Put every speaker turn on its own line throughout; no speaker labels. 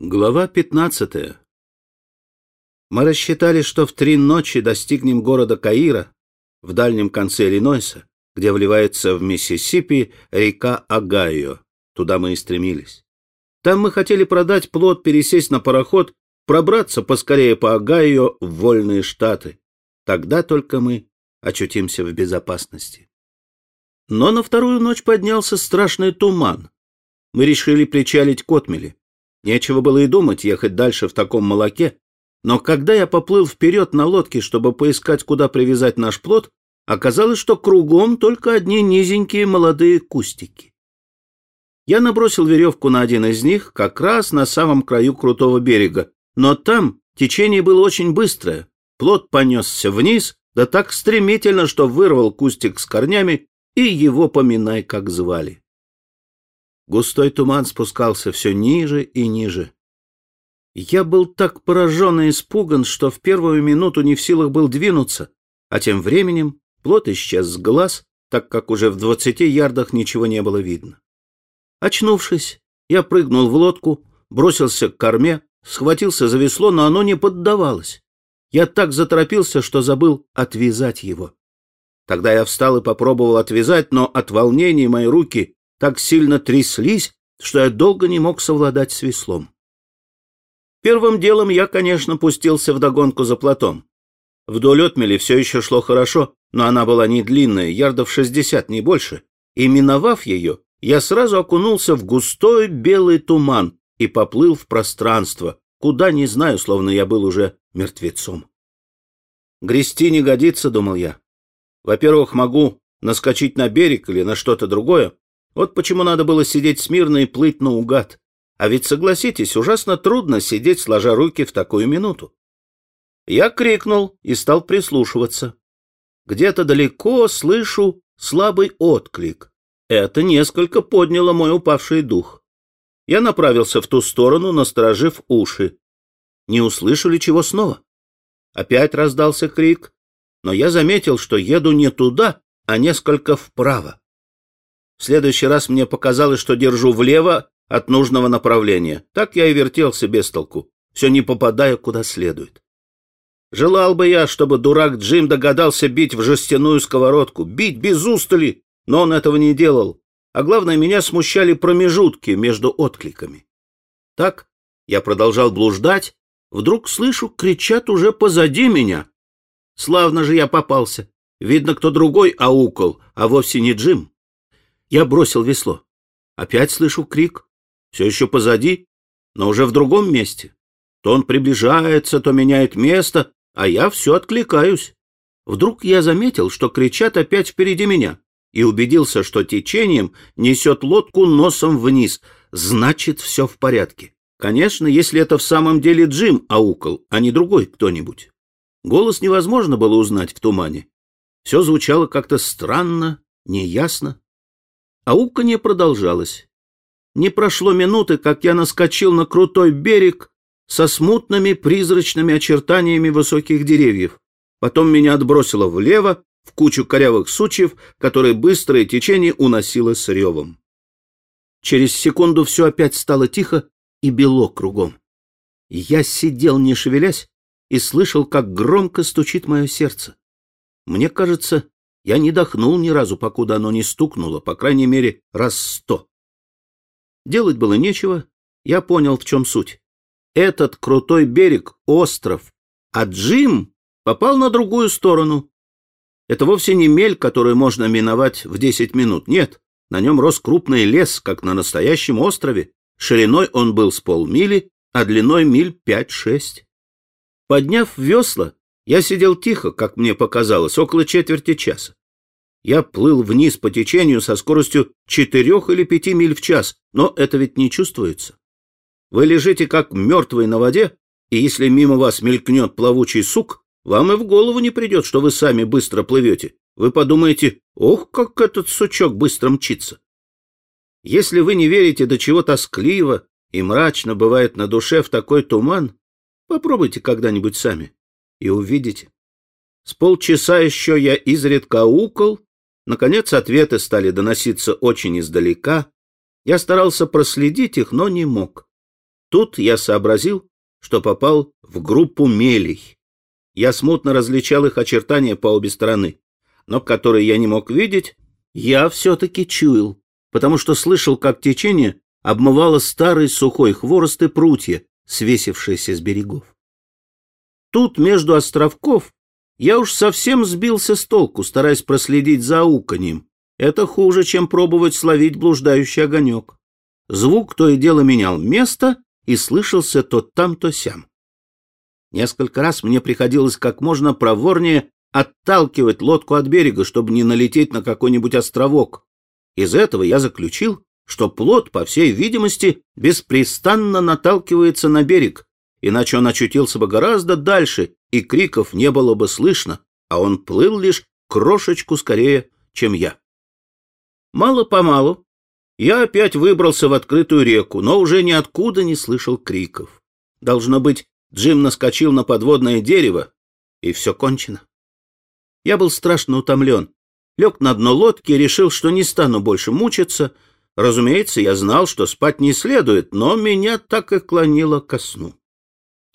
Глава 15. Мы рассчитали, что в три ночи достигнем города Каира, в дальнем конце Иллинойса, где вливается в Миссисипи река Огайо. Туда мы и стремились. Там мы хотели продать плот, пересесть на пароход, пробраться поскорее по Огайо в вольные штаты. Тогда только мы очутимся в безопасности. Но на вторую ночь поднялся страшный туман. Мы решили причалить к отмели. Нечего было и думать ехать дальше в таком молоке, но когда я поплыл вперед на лодке, чтобы поискать, куда привязать наш плод, оказалось, что кругом только одни низенькие молодые кустики. Я набросил веревку на один из них, как раз на самом краю крутого берега, но там течение было очень быстрое. Плод понесся вниз, да так стремительно, что вырвал кустик с корнями, и его поминай, как звали. Густой туман спускался все ниже и ниже. Я был так поражен и испуган, что в первую минуту не в силах был двинуться, а тем временем плот исчез с глаз, так как уже в двадцати ярдах ничего не было видно. Очнувшись, я прыгнул в лодку, бросился к корме, схватился за весло, но оно не поддавалось. Я так заторопился, что забыл отвязать его. Тогда я встал и попробовал отвязать, но от волнения мои руки так сильно тряслись, что я долго не мог совладать с веслом. Первым делом я, конечно, пустился в догонку за плотом. Вдоль отмели все еще шло хорошо, но она была не длинная, ярдов шестьдесят, не больше, и, миновав ее, я сразу окунулся в густой белый туман и поплыл в пространство, куда, не знаю, словно я был уже мертвецом. Грести не годится, думал я. Во-первых, могу наскочить на берег или на что-то другое, вот почему надо было сидеть смирно и плыть наугад. А ведь, согласитесь, ужасно трудно сидеть, сложа руки в такую минуту. Я крикнул и стал прислушиваться. Где-то далеко слышу слабый отклик. Это несколько подняло мой упавший дух. Я направился в ту сторону, насторожив уши. Не услышу ли чего снова? Опять раздался крик, но я заметил, что еду не туда, а несколько вправо. В следующий раз мне показалось, что держу влево от нужного направления. Так я и вертелся без толку, все не попадая куда следует. Желал бы я, чтобы дурак Джим догадался бить в жестяную сковородку, бить без устали, но он этого не делал. А главное, меня смущали промежутки между откликами. Так я продолжал блуждать, вдруг слышу, кричат уже позади меня. Славно же я попался. Видно, кто другой аукал, а вовсе не Джим. Я бросил весло. Опять слышу крик. Все еще позади, но уже в другом месте. То он приближается, то меняет место, а я все откликаюсь. Вдруг я заметил, что кричат опять впереди меня, и убедился, что течением несет лодку носом вниз. Значит, все в порядке. Конечно, если это в самом деле Джим аукал, а не другой кто-нибудь. Голос невозможно было узнать в тумане. Все звучало как-то странно, неясно. Ауканье продолжалось. Не прошло минуты, как я наскочил на крутой берег со смутными призрачными очертаниями высоких деревьев. Потом меня отбросило влево, в кучу корявых сучьев, которые быстрое течение уносило с ревом. Через секунду все опять стало тихо и бело кругом. Я сидел, не шевелясь, и слышал, как громко стучит мое сердце. Мне кажется, я не дохнул ни разу, покуда оно не стукнуло, по крайней мере, раз сто. Делать было нечего, я понял, в чем суть. Этот крутой берег — остров, а Джим попал на другую сторону. Это вовсе не мель, которую можно миновать в десять минут. Нет, на нем рос крупный лес, как на настоящем острове. Шириной он был с полмили, а длиной миль пять-шесть. Подняв весла, я сидел тихо, как мне показалось, около четверти часа. Я плыл вниз по течению со скоростью четырех или пяти миль в час, но это ведь не чувствуется. Вы лежите как мертвый на воде, и если мимо вас мелькнет плавучий сук, вам и в голову не придет, что вы сами быстро плывете. Вы подумаете, ох, как этот сучок быстро мчится. Если вы не верите, до чего тоскливо и мрачно бывает на душе в такой туман, попробуйте когда-нибудь сами и увидите. С полчаса еще я изредка укол, Наконец ответы стали доноситься очень издалека. Я старался проследить их, но не мог. Тут я сообразил, что попал в группу мелей. Я смутно различал их очертания по обе стороны, но которые я не мог видеть, я все-таки чуял, потому что слышал, как течение обмывало старый сухой хворост и прутья, свесившиеся с берегов. Тут, между островков, я уж совсем сбился с толку, стараясь проследить за ауканьем. Это хуже, чем пробовать словить блуждающий огонек. Звук то и дело менял место и слышался то там, то сям. Несколько раз мне приходилось как можно проворнее отталкивать лодку от берега, чтобы не налететь на какой-нибудь островок. Из этого я заключил, что плот, по всей видимости, беспрестанно наталкивается на берег, иначе он очутился бы гораздо дальше, и криков не было бы слышно, а он плыл лишь крошечку скорее, чем я. Мало-помалу я опять выбрался в открытую реку, но уже ниоткуда не слышал криков. Должно быть, Джим наскочил на подводное дерево, и все кончено. Я был страшно утомлен. Лег на дно лодки и решил, что не стану больше мучиться. Разумеется, я знал, что спать не следует, но меня так и клонило ко сну.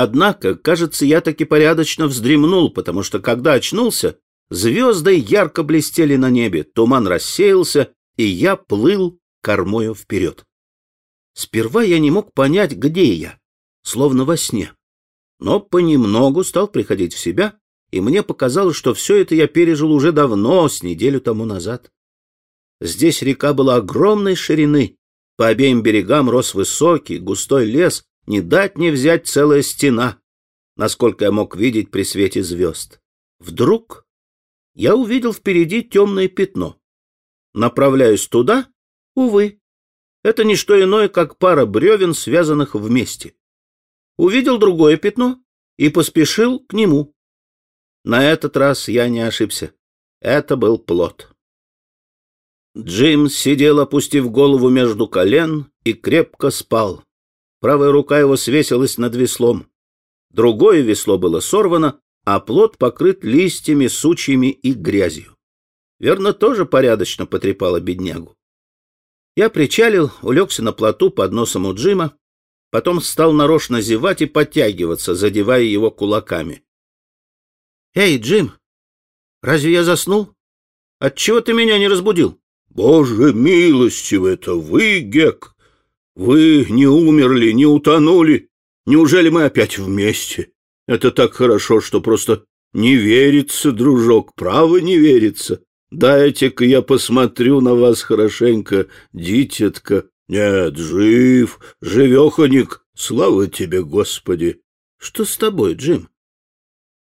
Однако, кажется, я таки порядочно вздремнул, потому что, когда очнулся, звезды ярко блестели на небе, туман рассеялся, и я плыл кормою вперед. Сперва я не мог понять, где я, словно во сне. Но понемногу стал приходить в себя, и мне показалось, что все это я пережил уже давно, с неделю тому назад. Здесь река была огромной ширины, по обеим берегам рос высокий, густой лес, не дать не взять целая стена, насколько я мог видеть при свете звезд. Вдруг я увидел впереди темное пятно. Направляюсь туда, увы, это не что иное, как пара бревен, связанных вместе. Увидел другое пятно и поспешил к нему. На этот раз я не ошибся. Это был плод. Джим сидел, опустив голову между колен, и крепко спал. Правая рука его свесилась над веслом. Другое весло было сорвано, а плод покрыт листьями, сучьями и грязью. Верно, тоже порядочно потрепала беднягу. Я причалил, улегся на плоту под носом у Джима, потом стал нарочно зевать и подтягиваться, задевая его кулаками. «Эй, Джим, разве я заснул? Отчего ты меня не разбудил?»
«Боже милостивый, это вы, Гек!» Вы не умерли, не утонули. Неужели мы опять вместе? Это так хорошо, что просто не верится, дружок, право не верится. Дайте-ка я посмотрю на вас хорошенько, дитятка. Нет, жив, живеханик, слава тебе, Господи.
Что с тобой, Джим?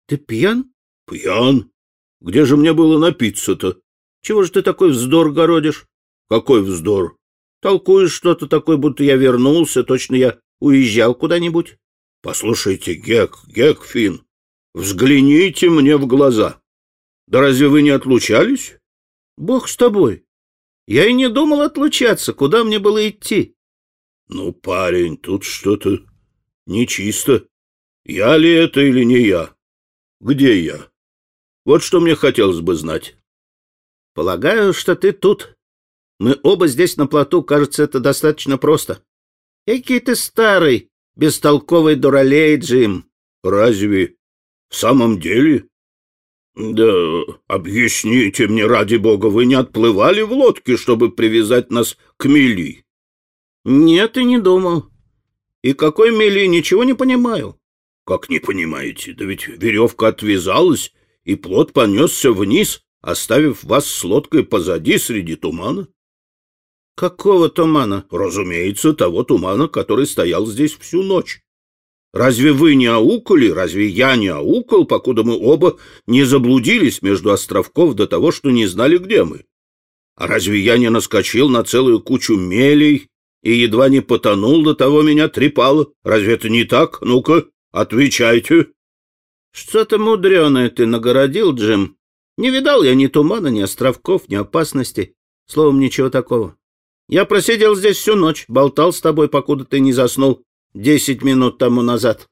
Ты пьян?
Пьян? Где же мне было напиться-то?
Чего же ты такой вздор городишь?
Какой вздор?
Толкуешь что-то такое, будто я вернулся, точно я уезжал куда-нибудь.
Послушайте, Гек, Гекфин, взгляните мне в глаза. Да разве вы не отлучались?
Бог с тобой. Я и не думал отлучаться. Куда мне было идти?
Ну, парень, тут что-то нечисто. Я ли это или не я? Где я? Вот что мне хотелось бы знать.
Полагаю, что ты тут, мы оба здесь на плоту, кажется, это достаточно просто. Экий ты старый, бестолковый дуралей, Джим.
Разве в самом деле? Да объясните мне, ради бога, вы не отплывали в лодке, чтобы привязать нас к мели?
Нет, и не думал. И какой мели, ничего не понимаю.
Как не понимаете? Да ведь веревка отвязалась, и плот понесся вниз, оставив вас с лодкой позади среди тумана.
Какого тумана?
Разумеется, того тумана, который стоял здесь всю ночь. Разве вы не аукали, разве я не аукал, покуда мы оба не заблудились между островков до того, что не знали, где мы? А разве я не наскочил на целую кучу мелей и едва не потонул, до того меня трепало? Разве это не так? Ну-ка, отвечайте.
Что-то мудреное ты нагородил, Джим. Не видал я ни тумана, ни островков, ни опасности. Словом, ничего такого. Я просидел здесь всю ночь, болтал с тобой, покуда ты не заснул десять минут тому назад.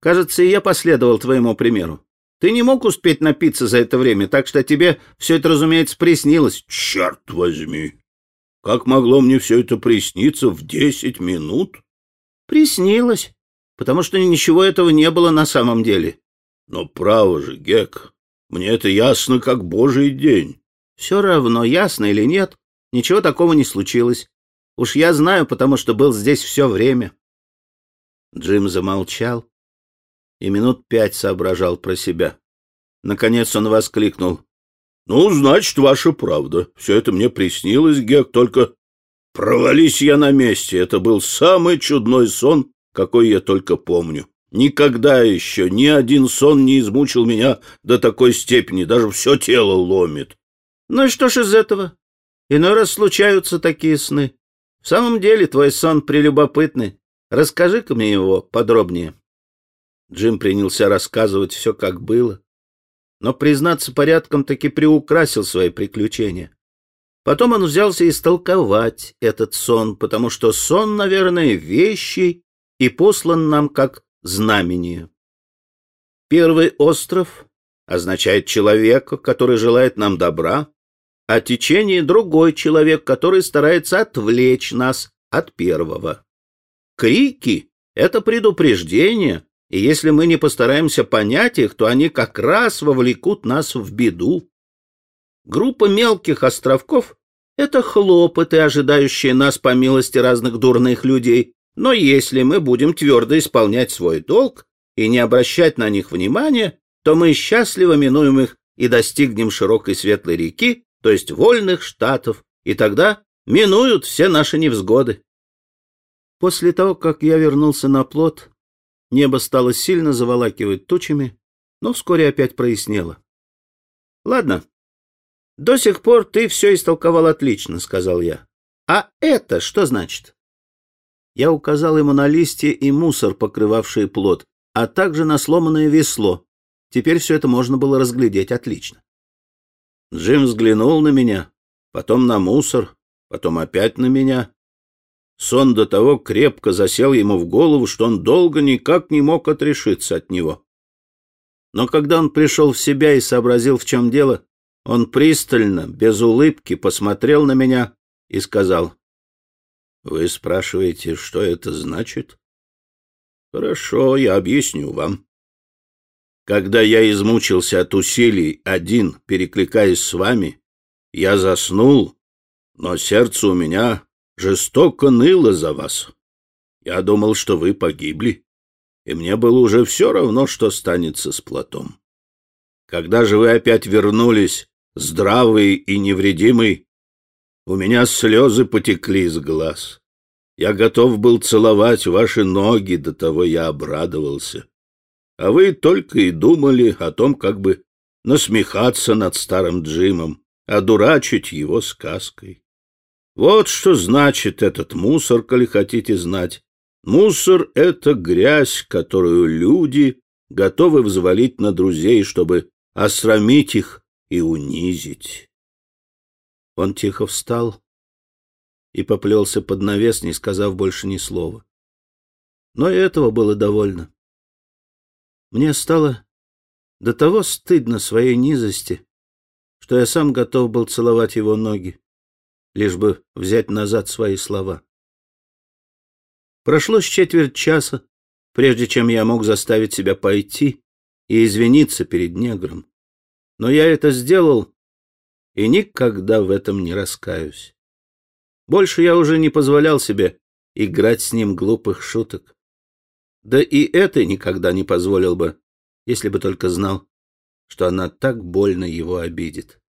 Кажется, я последовал твоему примеру. Ты не мог успеть напиться за это время, так что тебе все это, разумеется, приснилось.
Черт возьми! Как могло мне все это присниться в десять минут?
Приснилось, потому что ничего этого не было на самом деле.
Но право же, Гек, мне это ясно, как божий день.
Все равно, ясно или нет, ничего такого не случилось. Уж я знаю, потому что был здесь все время. Джим замолчал и минут пять соображал про себя. Наконец он воскликнул.
— Ну, значит, ваша правда. Все это мне приснилось, Гек, только провались я на месте. Это был самый чудной сон, какой я только помню. Никогда еще ни один сон не измучил меня до такой степени, даже все тело ломит.
Ну и что ж из этого? Иной раз случаются такие сны. В самом деле твой сон прелюбопытный. Расскажи-ка мне его подробнее. Джим принялся рассказывать все, как было. Но, признаться порядком, таки приукрасил свои приключения. Потом он взялся истолковать этот сон, потому что сон, наверное, вещий и послан нам как знамение. Первый остров означает человека, который желает нам добра, а течение — другой человек, который старается отвлечь нас от первого. Крики — это предупреждение, и если мы не постараемся понять их, то они как раз вовлекут нас в беду. Группа мелких островков — это хлопоты, ожидающие нас по милости разных дурных людей, но если мы будем твердо исполнять свой долг и не обращать на них внимания, то мы счастливо минуем их и достигнем широкой светлой реки, то есть вольных штатов, и тогда минуют все наши невзгоды. После того, как я вернулся на плот, небо стало сильно заволакивать тучами, но вскоре опять прояснело. — Ладно, до сих пор ты все истолковал отлично, — сказал я. — А это что значит? Я указал ему на листья и мусор, покрывавшие плод, а также на сломанное весло. Теперь все это можно было разглядеть отлично. Джим взглянул на меня, потом на мусор, потом опять на меня. Сон до того крепко засел ему в голову, что он долго никак не мог отрешиться от него. Но когда он пришел в себя и сообразил, в чем дело, он пристально, без улыбки, посмотрел на меня и сказал, вы спрашиваете, что это значит? Хорошо, я объясню вам. Когда я измучился от усилий один, перекликаясь с вами, я заснул, но сердце у меня жестоко ныло за вас. Я думал, что вы погибли, и мне было уже все равно, что станется с плотом. Когда же вы опять вернулись, здравый и невредимый, у меня слезы потекли из глаз. Я готов был целовать ваши ноги, до того я обрадовался. А вы только и думали о том, как бы насмехаться над старым Джимом, одурачить его сказкой. Вот что значит этот мусор, коли хотите знать. Мусор — это грязь, которую люди готовы взвалить на друзей, чтобы осрамить их и унизить. Он тихо встал и поплелся под навес, не сказав больше ни слова. Но и этого было довольно. Мне стало до того стыдно своей низости, что я сам готов был целовать его ноги, лишь бы взять назад свои слова. Прошло с четверть часа, прежде чем я мог заставить себя пойти и извиниться перед негром. Но я это сделал и никогда в этом не раскаюсь. Больше я уже не позволял себе играть с ним глупых шуток. Да и это никогда не позволил бы, если бы только знал, что она так больно его обидит.